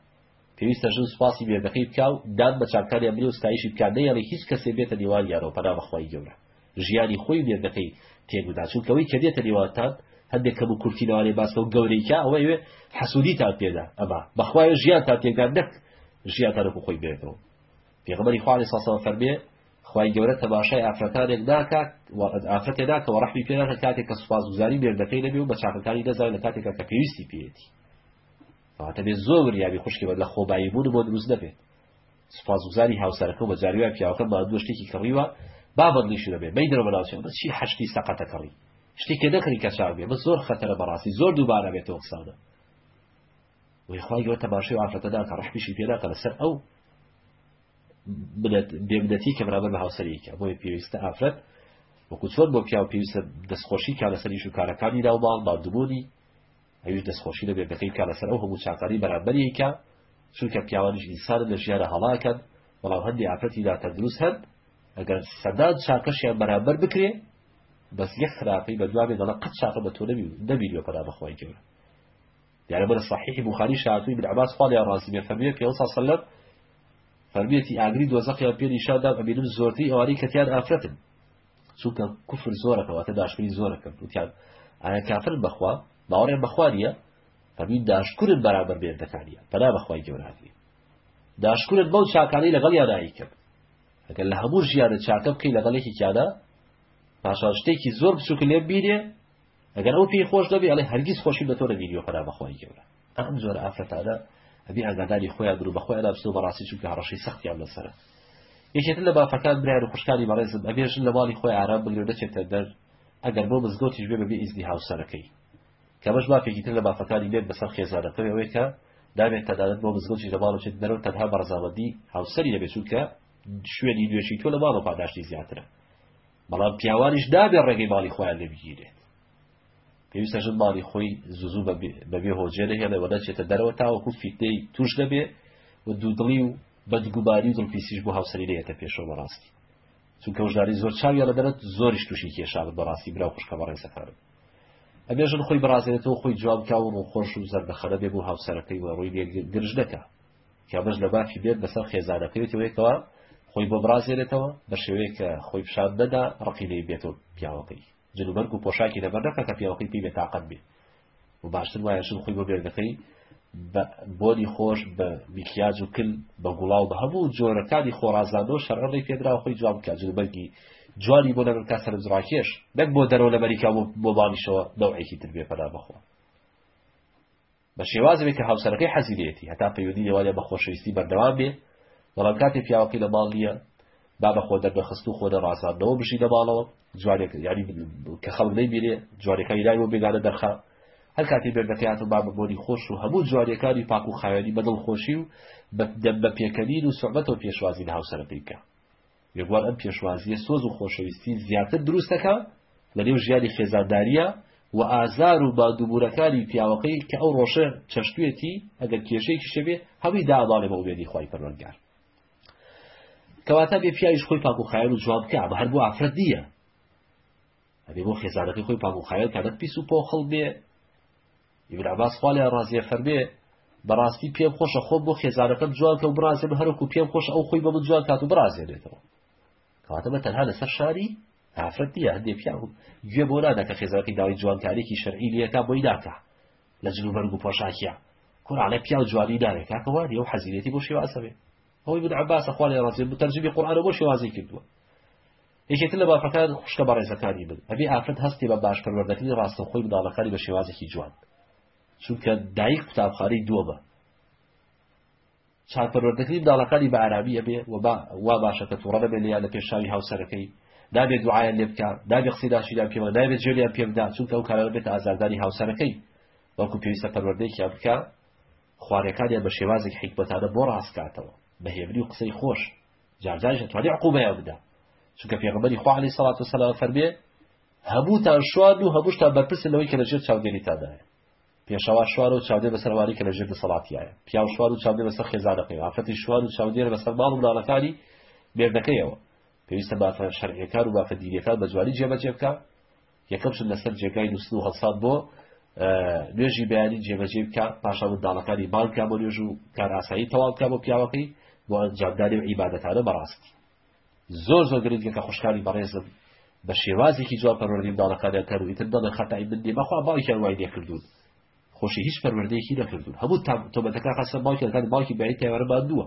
پێویستە ژن سوپاسی مێردەکەی بکا و دان بە چاکانیان بنێ و ستایشی بکا نەیەڵی هیچ کەسێ بێتە نێوانیانەوە پەنا بە خوای گەورە ژیانی خۆی و مێردەکەی تێک بدا چونکە ئەوەی کە دێتە نێوانتان هەندێک کەم و کورتی لەوانەیە باس لەو گەورەی کا ئەوە ئەوێ حەسوودیتان پێدا ئەما بەخوایە ژیانتان تێکدا نەک ژیانتان وەکو خۆی بێتەوە پێغەمبەری خوا عەلەیهی سڵاو سەلام فەرمێ خوای گەورە تەماشای ئافرەتانێک ناکات و ئافرەتێ ناکە و ڕەحمی پێ ناکە کاتێک کە سوپاسگوزاری مێردەکەی نەبێ و بە چاکەکانی نەزانێت لە کاتێکا کە پێویستی پێیەتی کەواتە بێ زۆر وریابی خوشکی بە لە خۆبایی بوون بۆ دروست نەبێت سوپاسگوزاری هاوسەرەکە و بە جاریوای پیاوەکە ماندووە شتێکی کڕیوە با بەندیش نەبێ مەیدەرە بەناوچێ بە چی حەشتی سەقەتە کڕی شتێکێ نەکڕی کە چاک بێ بە زۆر خەتەرە بەڕاستی زۆر دووبارە بێتەوە قسانە وی خوای گەورە تەماشای ئەو ئافرەتە ناکا ڕەحمیشی پێ ناکا لەسەر ئەو بێبنەتی کە بەرامبەر بە هاوسەرێکە بۆیە پێویستە ئافرەت وەکو چۆن بۆ پیاو پێویستە دەستخۆشی کا لەسەر ئیش و کارەکانی ناو ماڵ مادوبوونی ئەویش دەستخۆشی لە بێبنەکەی کا لەسەر ئەو هەموو چاکانی بەرامبەریکە چونکە پیاوانیش ئینسانە لە ژیانە هەڵاکەن بەڵام هەندی ئافرەتی ناتەندروست هەن ئەگەر سەدان چاکەشیان بەرامبەر بکرێ بەس یەک خراپەی بەدوابێ دەڵە قەت چاکە بە تۆ نەبی نەبی لێ پەدا بەخوای گەورە دیارە ئەمە لە سەحیحی بوخاریشە هاتووە ئیبن عەباس خوا لێیان ڕازی بێت فەرموویە پێغەمبەر صلی اللە علیە و سەللەم فەرموویەتی ئاگری دۆزەخیان پێ نیشان دام ئەبینم زۆرترین ئەوانەی کە تیان ئافرەتن چونکە کوفر زۆرەکە واتە داشکری زۆرەکەن وتیان ئایا کافرن بەخوا باوەڕێن بەخوا نییە فەرمووی داشکورن بەرامبەر بێردەکانیان پەنا بەخوای گەوراگری داشکورن بەو چاکانەی لەگەڵ یانایی کرد ئەگەر لە هەموو ژیانە چاکە بکەی لەگەڵێکی کیانە پاشان شتێکی زۆر بچووکە لێ بینێ ئەگەر ئەو پێی خۆش دەبێ ئەڵێ هەرگیز خۆشی بە تۆ لە ڤیدیۆ خەرا بەخوای گەورە ئەم زۆر ئافرەتانە ئەبی ئاگاداری خۆیان برو بەخۆی ئەرابسۆ بەڕاستی چونکە هەڕەشەی سەختیان لەسەرە یەکێتر لە بافەکان برار و خوشکانی بەڕێزم ئەبێژن لە ماڵی خۆی ئارام بگرێ دەچێتە دەر ئەگەر بۆ مزگەوتیش بێ بەبێ ئیزنی هاوسەرەکەی کە بەش بافێکی تر لە بافەکانی بێت بەسەر خێزانەکەی ئەوەیە کە دابێت تەدانت بۆ مزگەوتی لە ماڵ چێت دەرەوە تەنها بەڕزامەندی هاوسەری دەبێت چونکە شوێنی نوێشی تۆ لە ماڵەوە پاداشتی زیاترە بەڵام پیاوانیش نابێ ڕێگەی ماڵی خۆیان لێ بگیرێت پێویستە ژن ماڵی خۆی زوزو بەبێ هۆجێ نەهێڵێ وە نەچێتە دەرەوە تاوەکو فیتنەی توش نەبێ و دوودڵی و بەدگوباری و دڵپیسیش بۆ هاوسری نەیەتە پێشەوە بەڕاستی چونکە هۆشداری زۆر چاویان لە دەرەت زۆریش تووشی کێشابت بەڕاستی برا خوشکە بەڕێزەکانم ئەبێژن خۆی بڕازێتەوە خۆی جوابکە و ڕووخۆش و زەردەخەرە بێ بۆ هاوسەرەکەی وە ڕووی لێ گرژ دەکە ئەمەش لە مافی مێرد بەسەر خێزانەکەیەتەوەیە کەوا خۆی بۆ بڕازێنێتەوە، بە شێوەیەک کە خۆی پیشان نەدا ڕقی لێی بێتەوە پیاوەکەی جلوبەرگ و پۆشاکی لەبەر نەکا کە پیاوەکەی پێی بێتاقەت بێ و باشتر وایە ژن خۆی بۆ مێردەکەی بە بۆنی خۆش بە میکیاج و کل بە گوڵاو بە هەموو جۆرەکانی خۆڕازانەوە شەرڕی پێدرا خۆی جواب بکە جلوبەرگی جوانی بۆ لەبەر کا سەرنج ڕاکێش نەک بۆ دەرەوە لە مەریکا بۆ بۆ باڵیشەوە نەوعێکی تر بێ پەنا بەخۆ بە شێوازێک کە هاوسەرەکەی حەزی لێیەتی، هەتا پەیوەندی نێوانیان بە خۆشەویستی بەردەوام بێ، بەڵام کاتێ پیاوەکەی لە ماڵ نییە، با بە خۆ دەرنەخستن و خۆ نەڕازاندنەوە بژی لە ماڵەوە، جوانێک یانی کە خەڵک نەیبینێ، جوانیەکانی ناوی بۆ بێگانە دەرخا. هەر کاتێ مێردەکەی هاتن با بە بۆنی خۆش و هەموو جوانیەکانی پاک و خاوێنی بە دڵخۆشی و بە پێکەنین و سوعبەتەوە پێشوازی لە هاوسەرەکەی بکا. ڕێبوار ئەم پێشوازییە سۆز و خۆشەویستی زیاتر دروست دەکا لە نێو ژیانی خێزاندارییە و ئازار و ماندووبوونەکانی پیاوەکەی کە ئەو ڕۆژە چەشتوێتی ئەگەر کێشەیەکی شەبێ هەمووی داباڵێ بە ئومێدی خوای پەروەردگار کەواتە بێ پیاویش خۆی پاک و خایەن و جواب بکە بە هەر بۆ ئافرەت نییە ئەبێ بۆ خێزانەکەی خۆی پاک و خایەن کە نەک پیس و پۆخڵ بێ ابن عباس خوا لێیان ڕازیە فەرمێ بەڕاستی پێم خۆشە خۆم بۆ خێزانەکەم جوان کە و بڕازێن هەرکو پێم خۆش ئەو خۆی بە من جوان کات و بڕازێنێتەوە کاتەمە تەنها لەسەر شاری ئافرەت نیە هەندێ پیاو گوێ بۆ نادا کە خێزانەکەی داوای جوانکارێکی شەرعی لەکە بۆی ناکە لە جلو بەرگ و پۆشاکیە کورانە پیاو جوانی ناوێت کاکەوانی ئەو حەزیرێتی بۆ شێواسەبێ ئەوی من عباسە خوا لێ ڕازێن بتەرجمی قورآانە بۆ شێوازی کردووە یەکێکن لە مافەکان خوشکە بەڕێزەکانی من ئەبێ ئافرەت هەستی بە باش پەروەردەکردنی ڕاستەوخۆی منداڵەکانی بە شێوازێکی جوان چونکە دایک قوتابخانەی دووەمە چاک پەروەردەکردنی منداڵەکانی بە ئارامی ئەبێ و با وا باشە کە تووڕە نەبێت لێیان لە پێشاوی هاوسەرەکەی نابێت دوعاە لێ بکە نابێت قسی ناشیدان پێوە نابێت جێلیان پێبدا چونکە ئەو کارە بێت ئازاردانی هاوسەرەکەی وەکو پێویستە پەروەردەیەکیان بکە خوارەکانیان بە شێوازێک حیکبەتانە بۆ ڕاستکاتەوە بە هێبری و قسەی خۆش جارجاریش ئەتوانی عقوبەیان بدا چونکە پێغمبەری خوا علی سەڵات و سەلام فەرمێ هەمووتان شوان و هەمووشتان بەرپرسن لەوەی کە لەژێر چاودێریتاندایە پێشەوا شوان و چاودێر بەسەروانی کە لەژێر دەسەڵاتیایە پیاو شوان و چاودێر بەسەر خێزانەکەی ئافرەتی شوان و چاودێر بەسەر ماڵ و مناڵەکانی مێردەکەیەوە پێویستە بافە شەرعیەکان و بافە دینیەکان بە جوانی جێبەجێ بکە یەکەم شت لەسەر جێگای نووستن و هەڵسان بۆ نوێژی بەیانی جێبەجێی بکە، پاشان منداڵەکانی بانگ کا بۆ نوێژ و کارئاسایی تەواو بکە بۆ پیاوەکەی بۆ ئەنجامدانی ئەو عیبادەتانە بەڕاستی زۆر زۆر گرنگە کە خوشکانی بەڕێزم بە شێوازێکی جوان پەروەردەی منداڵەکانیان کەن و ئیتر نەڵێن خەتای من نیە بەخوا باوکیان وای لێکردوون خۆشی هیچ پەروەردەیەکی نەکردوون هەموو تۆمەتەکە خەسە باوکیان کات باوکی بەیانی تێوەرە ماندووە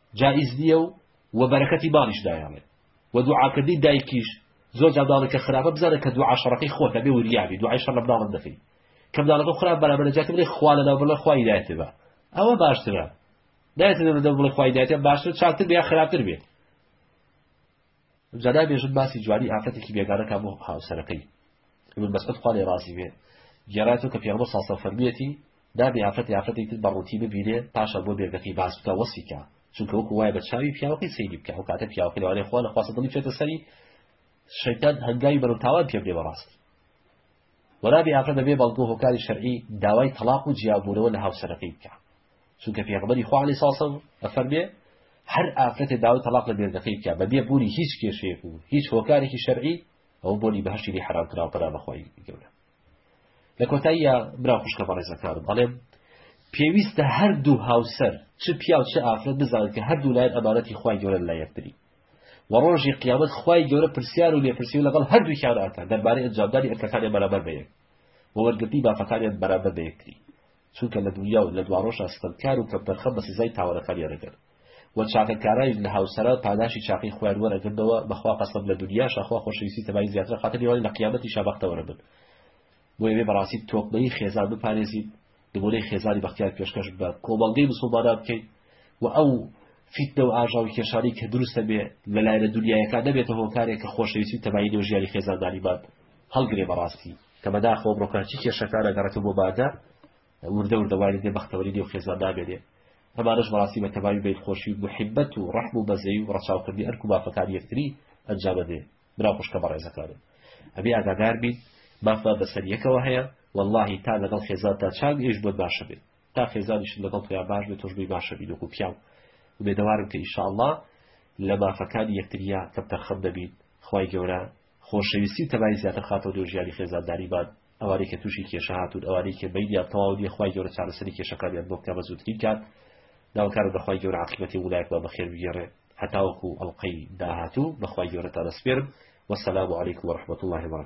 جائیز نیە و وە بەرەکەتی ماڵیش نایەڵێ وە دوعاکردنی دایکیش زۆر جا مناڵێک کە خراپە بزانە کە دوعا شەڕەکەی خۆتە بێ وریابی دوعای شەڕ لە مناڵت دەکەی کە مناڵەکە خراپ بەرامبەر نەجاتی بڵێ خوا لەناو بڵێ خوا هیدایەتێ بە ئەوە باشترە نایەتێ لەناو بڵێ خوا هیدایەتێ باشتر چاکتر بێ یا خراپتر بێت جا نابێژن باسی جوانی ئافرەتێکی بێگانەکە بۆ هاوسەرەکەی ابن مسعود خوا لێ ڕازی بێ گێڕایەوە کە پێغەمبەر صلی الله فەرموویەتی نابێ ئافرەتی ئافرەتێک تر بە ڕووتی ببینێ پاشان بۆ مێردەکەی باس بکە وەسی بکە چونکە وەکو وایە بە چاوی پیاوەکەی سەیری بکە ئەو کاتە پیاوەکە لەوانەیە خوا نەخواستە دڵی چێتە سەری شەیتان هەنگاوی بەرەو تاوان پێ بدێ بەڕاستی وەنابێ ئافرەت بەبێ بەڵگەو هۆکاری شەرعی داوای تەڵاق و جیابوونەوە لە هاوسەرەکەی بکا چونکە پێغمبەری خوا علیه ساسم ئەفەرمێ هەر ئافرەتێ داوای تەڵاق لە مێردەکەی بکە بەبێ بوونی هیچ کێشەیەک و هیچ هۆکارێکی شەرعی ئەو بۆنی بەهشتی لێ حرام کراوە پەنا بەخوای گەورە لە کۆتاییە برا خوشکە بەڕێزەکانم ئەڵێم پێویستە هەردوو هاوسەر چ پیاو چ ئافرەت بزانن کە هەردوو لایەن ئەمانەتی خوای گەورە لە یەکتری وە ڕۆژی قیامەت خوای گەورە پرسیار و لێپرسیو لەگەڵ هەردووکیان ئاکات دەربارەی ئەنجامدانی ئەرکەکانیان بەرامبەر بە یەک وە وەرگرتنی مافەکانیان بەرامبەر بە یەکتری چونکە لە دنیا و لە دواڕۆژدا ستەمکار و کەمتەرخەم بە سزای تاوانەکانیان دەگەن و چاکەکارانیش لە هاوسەران پاداشی چاکەی خۆیان وەرەگرنەوە بەخوا قەسەم لە دنیاشا خوا خۆشەویستی تەبایی زیاترە خاتە نێوانی لە قیامەتیشا بەختەوەرە بن بۆیە ئەبێ بەڕاستی تۆکمەیی خێزان بپارێزین، نموونەی خێزانی بەختیار پێشکەش بە کۆمەڵگەی موسڵمانان بکەین و ئەو فیتنە و ئاژاوەکێشانەی کە دروست دەبێ لە لایەنە دونیایەکان نەبێتە هۆکارێک کە خۆشەویستی و تەبایی نێو ژیانی خێزانداریمان هەڵگرێ بەڕاستی کە بەداخەوە بڕۆکە هەرچی کێشەکان ئەگەڕێتەوە بۆ مادە وردە وردە وای لێ بەختەوەری نێو خێزان نامێنێ ئەمانەش بەڕاستی بە تەبایی بین خۆشی و محبەت و ڕەحم و بەزەی و ڕەچاوکردنی ئەرک و مافەکانی یەکتری ئەنجامە دێ برا خوشکە بەڕێزەکانم ئەبێ ئاگادار بین مافمان بەسەر یەکەوە هەیە وەڵاهی تا لەگەڵ خێزانتا چاک ئێش بۆت باشە بێت تا خێزانیشت لەگەڵ تۆیا باش بێت تۆش بی باشە بین وەکو پیاو وبێدەوارم کە ئیشاءاللە لە مافەکانی یەکتریا کەم تەرخەم دەبین خوای گەورە خۆشەویستی و تەبای زیاتر خاتەوە نێو ژیانی خێزانداریمان ئەوانەی کە تووشی کێشە هاتوون ئەوانەی کە بینیان تەواو نیە خوای گەورە چارەسەری کێشەکانیان بۆ بکا بە زووترین کات داواکارم لە خوای گەورە عاقبەتی وڵایەکمان بەخێر بگێڕێ هەتاوەکو ئەڵقەی داهاتوو بەخوای گەورەتان دەسپێرم وەسەلام علیکم ورحمة الله وبرکاته